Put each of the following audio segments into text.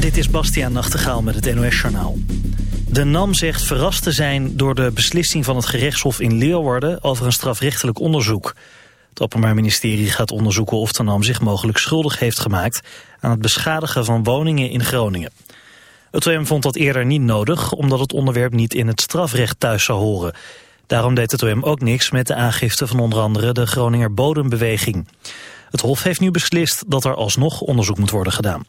Dit is Bastiaan Nachtegaal met het NOS-journaal. De NAM zegt verrast te zijn door de beslissing van het gerechtshof in Leeuwarden over een strafrechtelijk onderzoek. Het Openbaar Ministerie gaat onderzoeken of de NAM zich mogelijk schuldig heeft gemaakt aan het beschadigen van woningen in Groningen. Het OM vond dat eerder niet nodig, omdat het onderwerp niet in het strafrecht thuis zou horen. Daarom deed het OM ook niks met de aangifte van onder andere de Groninger Bodembeweging. Het Hof heeft nu beslist dat er alsnog onderzoek moet worden gedaan.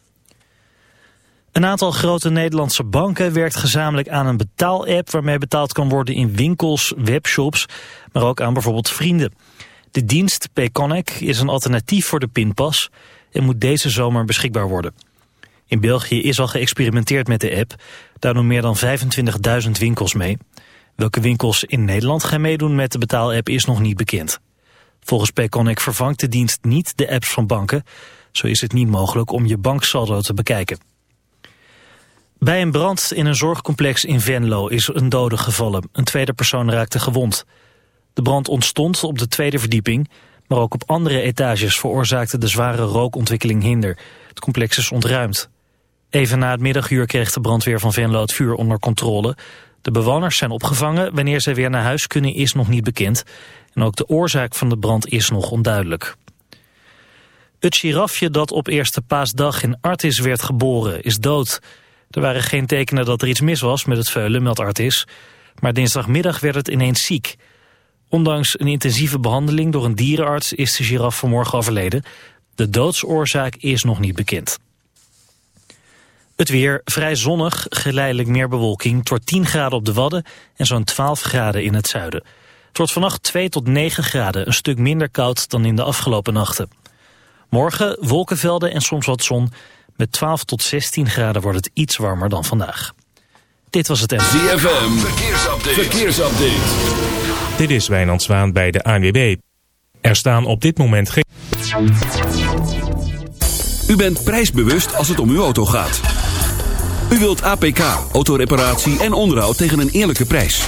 Een aantal grote Nederlandse banken werkt gezamenlijk aan een betaalapp... waarmee betaald kan worden in winkels, webshops, maar ook aan bijvoorbeeld vrienden. De dienst Payconnect is een alternatief voor de pinpas... en moet deze zomer beschikbaar worden. In België is al geëxperimenteerd met de app. Daar doen meer dan 25.000 winkels mee. Welke winkels in Nederland gaan meedoen met de betaalapp is nog niet bekend. Volgens Payconnect vervangt de dienst niet de apps van banken. Zo is het niet mogelijk om je banksaldo te bekijken. Bij een brand in een zorgcomplex in Venlo is een dode gevallen. Een tweede persoon raakte gewond. De brand ontstond op de tweede verdieping, maar ook op andere etages veroorzaakte de zware rookontwikkeling hinder. Het complex is ontruimd. Even na het middaguur kreeg de brandweer van Venlo het vuur onder controle. De bewoners zijn opgevangen. Wanneer ze weer naar huis kunnen is nog niet bekend. En ook de oorzaak van de brand is nog onduidelijk. Het girafje dat op eerste paasdag in Artis werd geboren is dood. Er waren geen tekenen dat er iets mis was met het veulen, meldt Artis. Maar dinsdagmiddag werd het ineens ziek. Ondanks een intensieve behandeling door een dierenarts is de giraf vanmorgen overleden. De doodsoorzaak is nog niet bekend. Het weer vrij zonnig, geleidelijk meer bewolking. Wordt 10 graden op de Wadden en zo'n 12 graden in het zuiden. Het wordt vannacht 2 tot 9 graden, een stuk minder koud dan in de afgelopen nachten. Morgen wolkenvelden en soms wat zon. Met 12 tot 16 graden wordt het iets warmer dan vandaag. Dit was het en. ZFM, verkeersupdate. verkeersupdate. Dit is Wijnand Zwaan bij de ANWB. Er staan op dit moment geen... U bent prijsbewust als het om uw auto gaat. U wilt APK, autoreparatie en onderhoud tegen een eerlijke prijs.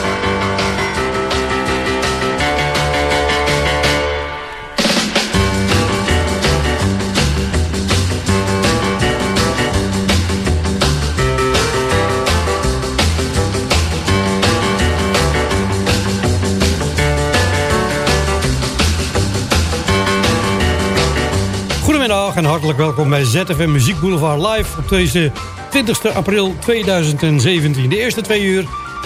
En hartelijk welkom bij ZFM Muziek Boulevard Live op deze 20 april 2017. De eerste twee uur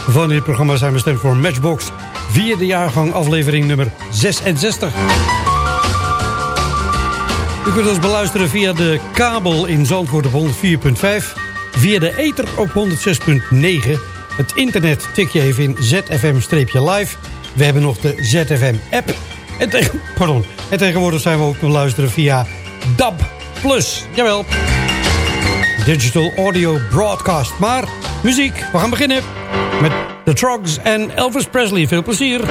van dit programma zijn bestemd voor Matchbox. Vierde jaargang aflevering nummer 66. U kunt ons beluisteren via de kabel in Zandvoort op 104.5. Via de ether op 106.9. Het internet tik je even in ZFM-live. We hebben nog de ZFM-app. En, en tegenwoordig zijn we ook te luisteren via DAB+. Jawel. Digital Audio Broadcast. Maar muziek, we gaan beginnen met The Trogs en Elvis Presley. Veel plezier.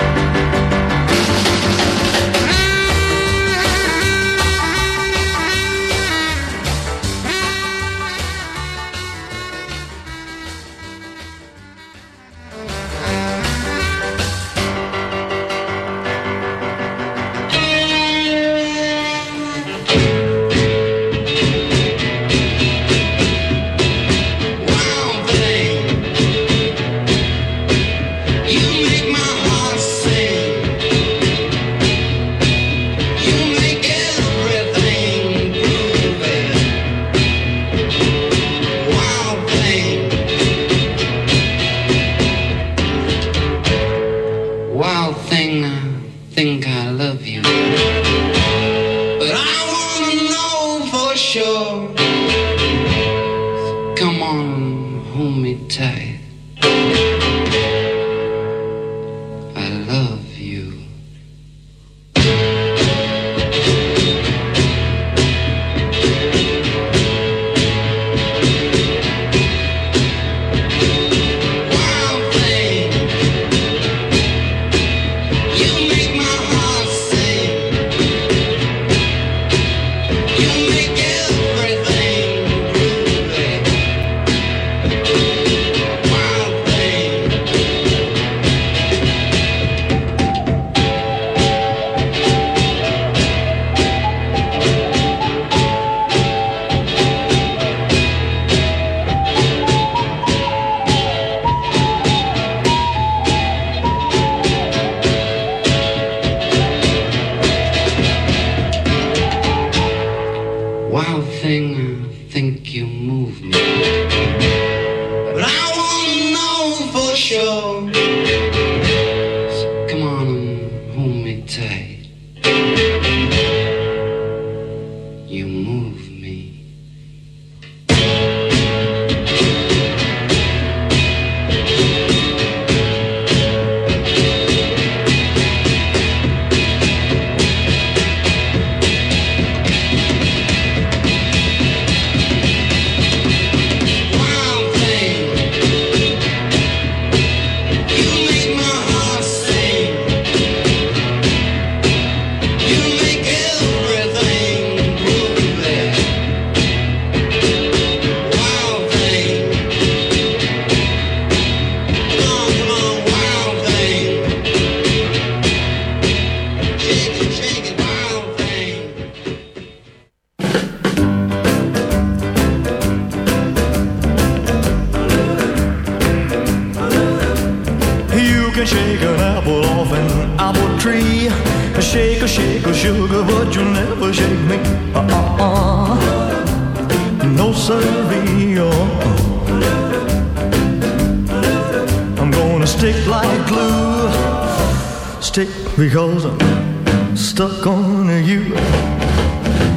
Stick because I'm stuck on you.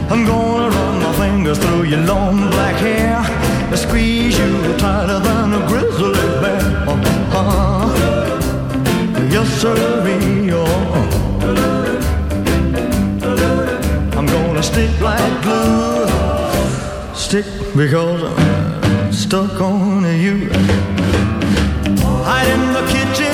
I'm gonna run my fingers through your long black hair. And squeeze you tighter than a grizzly bear. Uh-uh. Yes, sir. I'm gonna stick like glue. Stick because I'm stuck on you. Hide in the kitchen,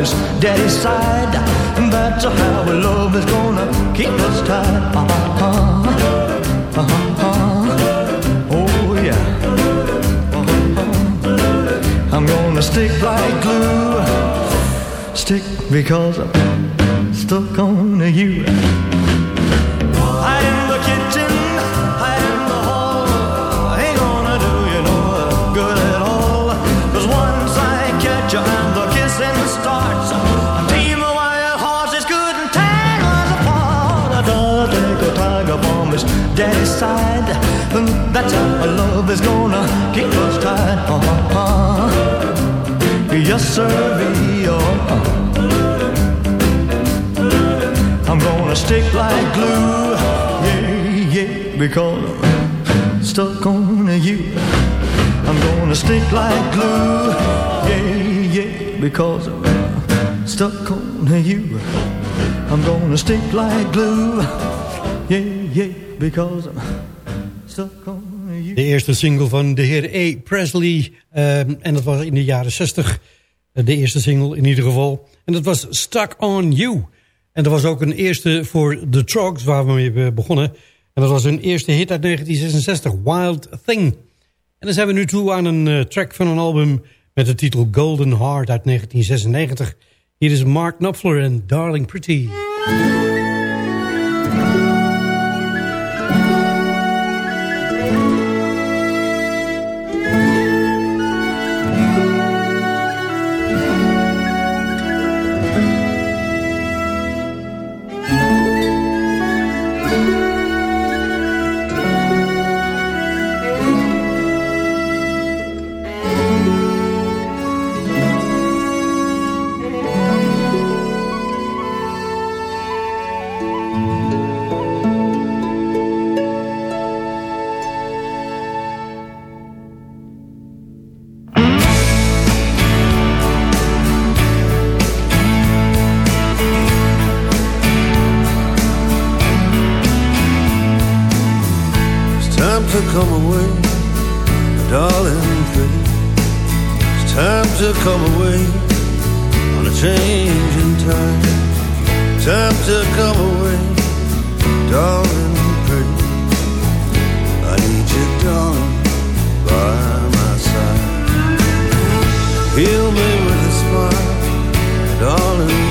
his daddy's side. That's how our love is gonna keep us tied. Uh-huh. Uh-huh. Oh yeah. Uh-huh. I'm gonna stick like glue. Stick because I'm stuck on you. Hide in the kitchen, that's how our love is gonna keep us tied. Uh-huh. Yes, sir, oh. I'm gonna stick like glue, yeah, yeah, because I'm stuck on you. I'm gonna stick like glue, yeah, yeah, because I'm stuck on you. I'm gonna stick like glue, yeah, yeah, because I'm stuck on. De eerste single van de heer A. Presley. ehm, en dat was in de jaren 60. eh, De eerste single in ieder geval. En dat was Stuck on You. En dat was ook een eerste voor The Trogs, waar we mee be- begonnen. En dat was hun eerste hit uit 1966, Wild Thing. En dan zijn we nu toe aan een eh, track van een album met de titel Golden Heart uit 1996. Hier is Mark Knopfler en Darling Pretty. To come away on a change in time. Time to come away, darling pretty. I need you, darling, by my side. Heal me with a smile, darling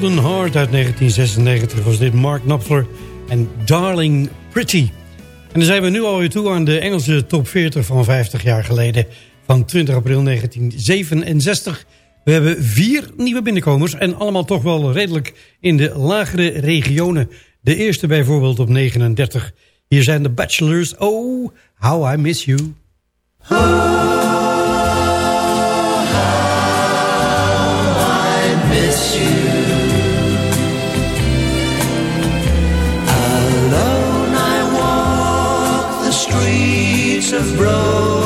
Golden Heart uit 1996 was dit Mark Knopfler en Darling Pretty. En dan zijn we nu alweer toe aan de Engelse top 40 van 50 jaar geleden. Van 20 april 1967. We hebben vier nieuwe binnenkomers en allemaal toch wel redelijk in de lagere regionen. De eerste bijvoorbeeld op 39. Hier zijn de Bachelors. Oh, how I miss you. broke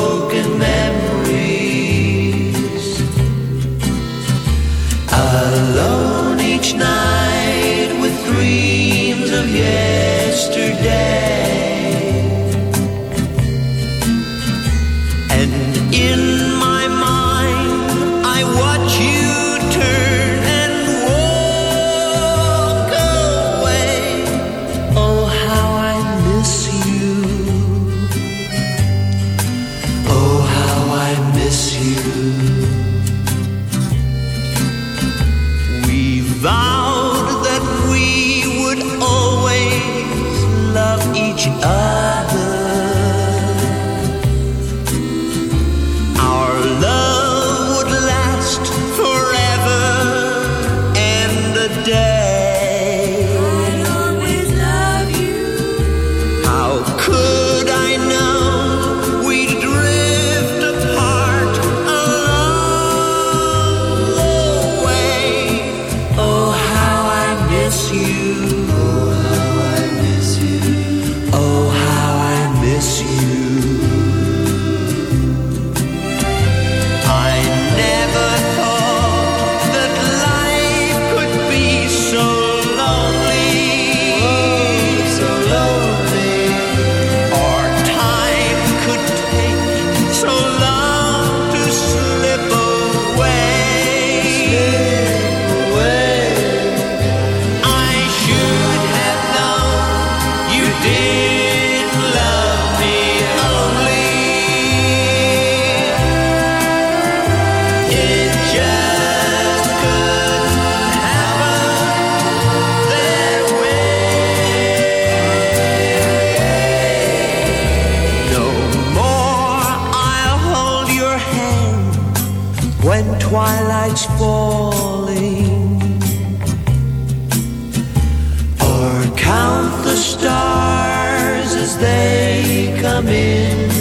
count the stars as they come in.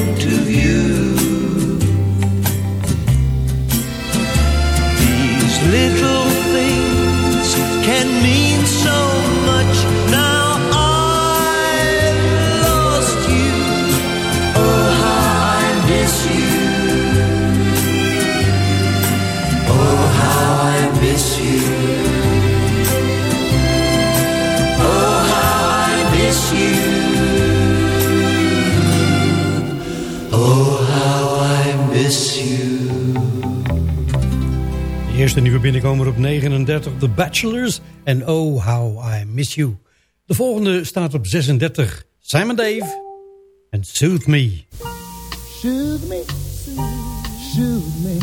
eerste nieuwe binnenkomer op 39, The Bachelors en Oh How I Miss You. De volgende staat op 36, Simon Dave en Soothe Me. Soothe me, soothe me,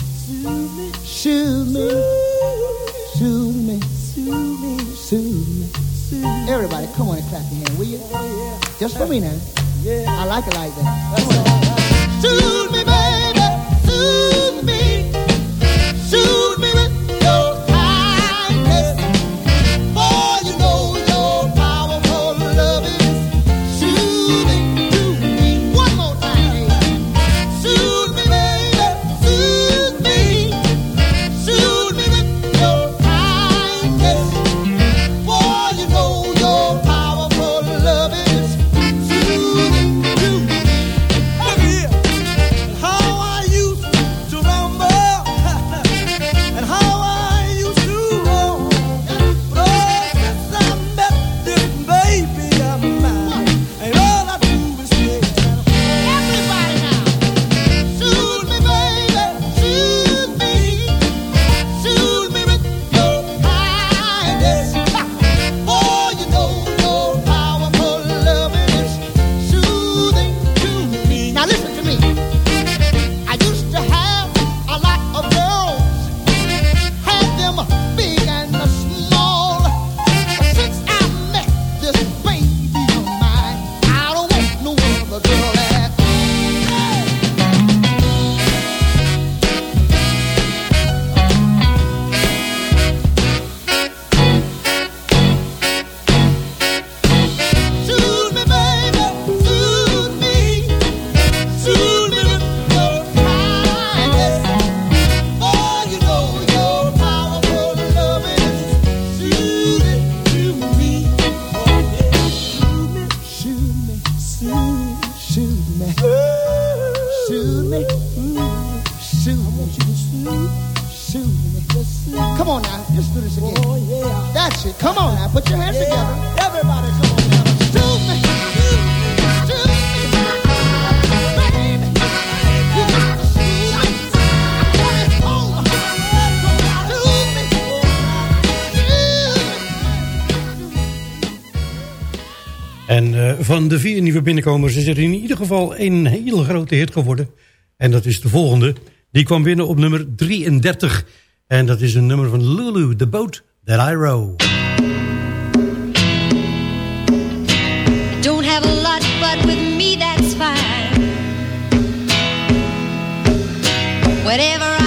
soothe me, soothe me, soothe me. Everybody, come on and clap your hand, will you? Just for me now. I like it like that. Soothe me, van de vier nieuwe binnenkomers is er in ieder geval een hele grote hit geworden. En dat is de volgende. Die kwam binnen op nummer 33. En dat is een nummer van Lulu, The Boat That I Row. Don't have a but with me that's fine. Whatever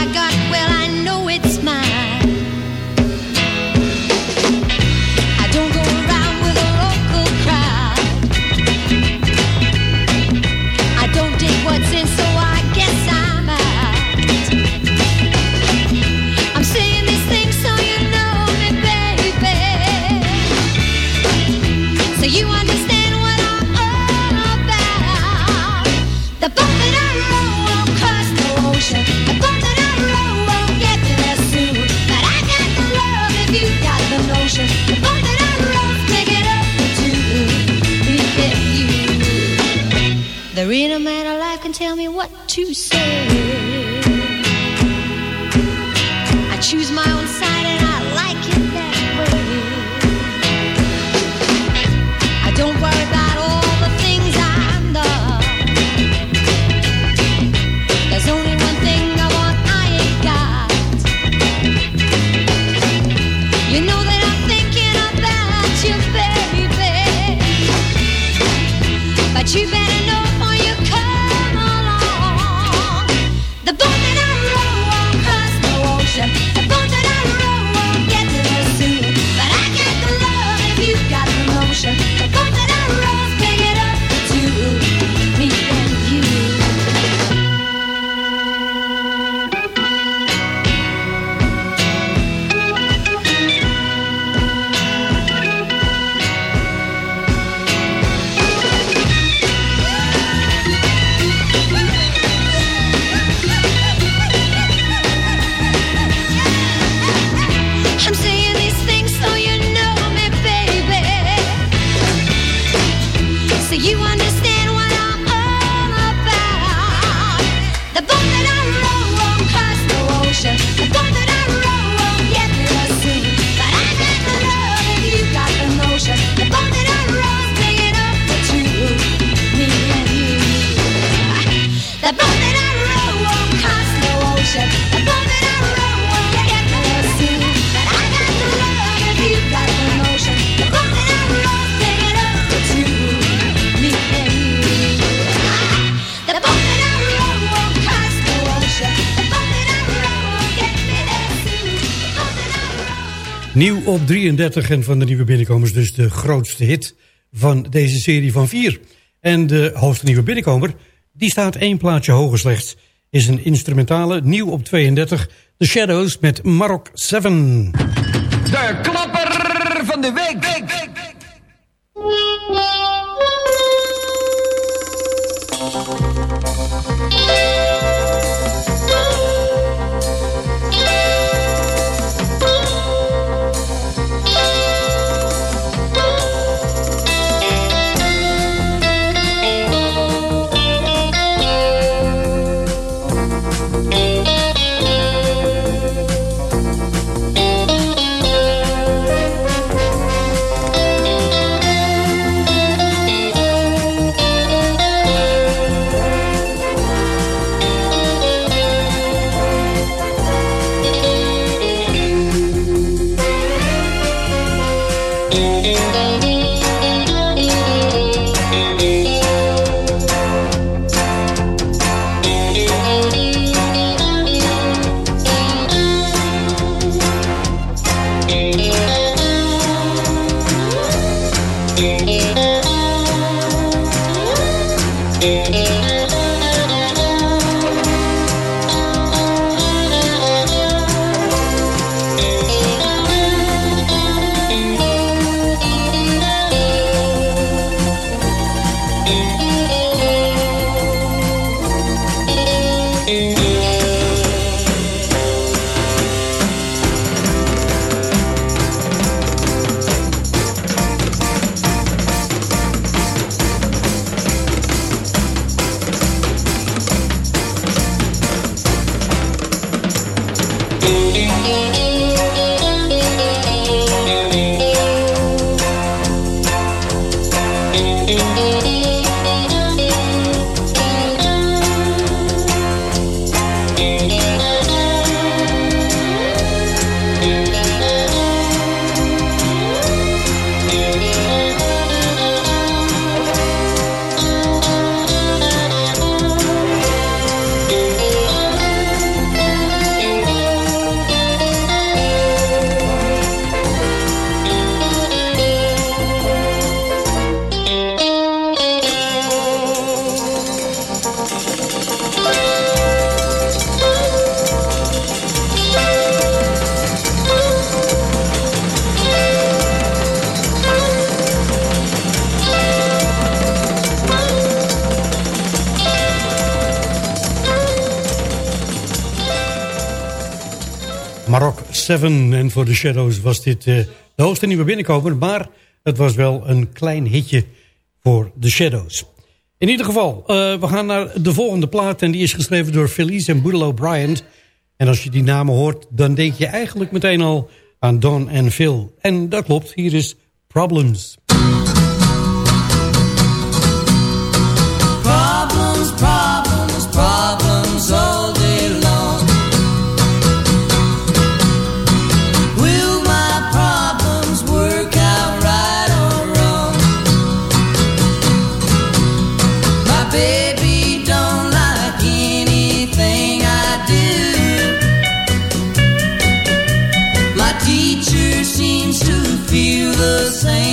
to say. I choose my own side and I like it that way. I don't worry about op 33 en van de nieuwe binnenkomers dus de grootste hit van deze serie van vier. En de hoogste nieuwe binnenkomer, die staat één plaatje hoger slechts. Is een instrumentale, nieuw op 32, The Shadows met Marok 7. De klapper van de week. week, week, week. Marok 7 en voor The Shadows was dit uh, de hoogste nieuwe binnenkomer. Maar het was wel een klein hitje voor The Shadows. In ieder geval, uh, we gaan naar de volgende plaat. En die is geschreven door Felice en Boodle Bryant. En als je die namen hoort, dan denk je eigenlijk meteen al aan Don en Phil. En dat klopt, hier is. Problems, the same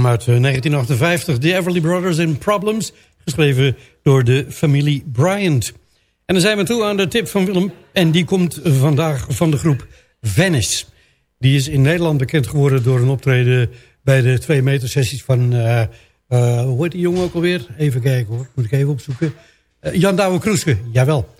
Kwam uit eh, 1958, The Everly Brothers in Problems, geschreven door de familie Bryant. En dan zijn we toe aan de tip van Willem, en die komt vandaag van de groep Venice. Die is in Nederland bekend geworden door een optreden bij de 2 meter sessies van, eh, eh, hoe heet die jongen ook alweer? Even kijken hoor, moet ik even opzoeken. Eh, Jan Douwe Kroeske, jawel.